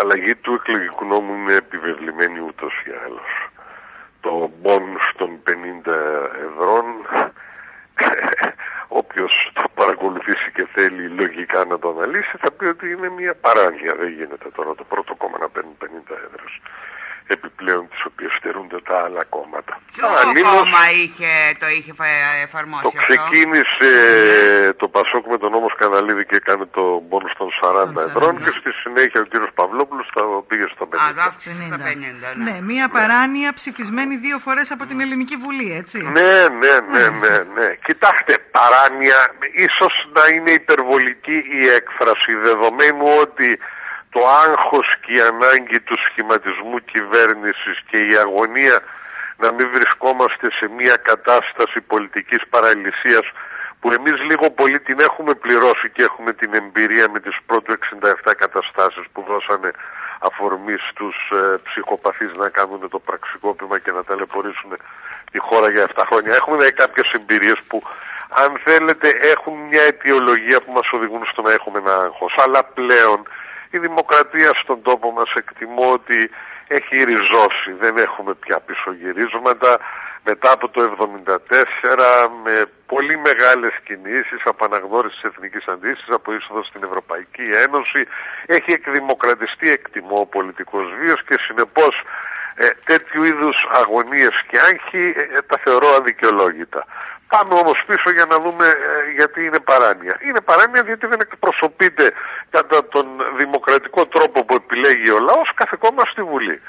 αλλαγή του εκλογικού νόμου είναι επιβεβλημένη ούτως ή άλλως. Το μπον των 50 ευρώ, όποιος το παρακολουθήσει και θέλει λογικά να το αναλύσει, θα πει ότι είναι μια παράνοια. Δεν γίνεται τώρα το πρώτο κόμμα να παίρνει 50 ευρώ επιπλέον τις οποίες στερούνται τα άλλα κόμματα. Ποιο κόμμα είχε, το είχε εφαρμόσει Το ξεκίνησε το Πασόκ με τον νόμος Σκαναλίδη και έκανε το πόνο των 40 ευρώ και στη συνέχεια ο κύριος Παυλόπουλος το πήγε στο 50. Α, το αύξησε στα 50, ναι. Ναι, μία παράνοια ψηφισμένη δύο φορές από την Ελληνική Βουλή, έτσι. Ναι, ναι, ναι, ναι, ναι. Κοιτάξτε, παράνοια, ίσως να είναι υπερβολική η έκφραση, δεδομένου ότι το άγχος και η ανάγκη του σχηματισμού κυβέρνησης και η αγωνία να μην βρισκόμαστε σε μια κατάσταση πολιτικής παραλυσίας που εμείς λίγο πολύ την έχουμε πληρώσει και έχουμε την εμπειρία με τις πρώτου 67 καταστάσεις που δώσανε αφορμή στους ε, ψυχοπαθείς να κάνουν το πραξικόπημα και να ταλαιπωρήσουν τη χώρα για 7 χρόνια. Έχουμε δηλαδή κάποιες εμπειρίες που αν θέλετε έχουν μια αιτιολογία που μας οδηγούν στο να έχουμε ένα άγχος. Αλλά πλέον η δημοκρατία στον τόπο μας εκτιμώ ότι έχει ριζώσει, δεν έχουμε πια πισωγυρίσματα μετά από το 1974 με πολύ μεγάλες κινήσεις από αναγνώρισης της εθνικής αντίστασης, από είσοδο στην Ευρωπαϊκή Ένωση έχει εκδημοκρατιστεί εκτιμώ ο πολιτικός βίος και συνεπώς ε, τέτοιου είδους αγωνίες και άγχη ε, ε, τα θεωρώ αδικαιολόγητα. Πάμε όμως πίσω για να δούμε ε, γιατί είναι παράνοια. Είναι παράνοια γιατί δεν εκπροσωπείται κατά τον δημοκρατικό τρόπο που επιλέγει ο λαός κάθε κόμμα στη Βουλή.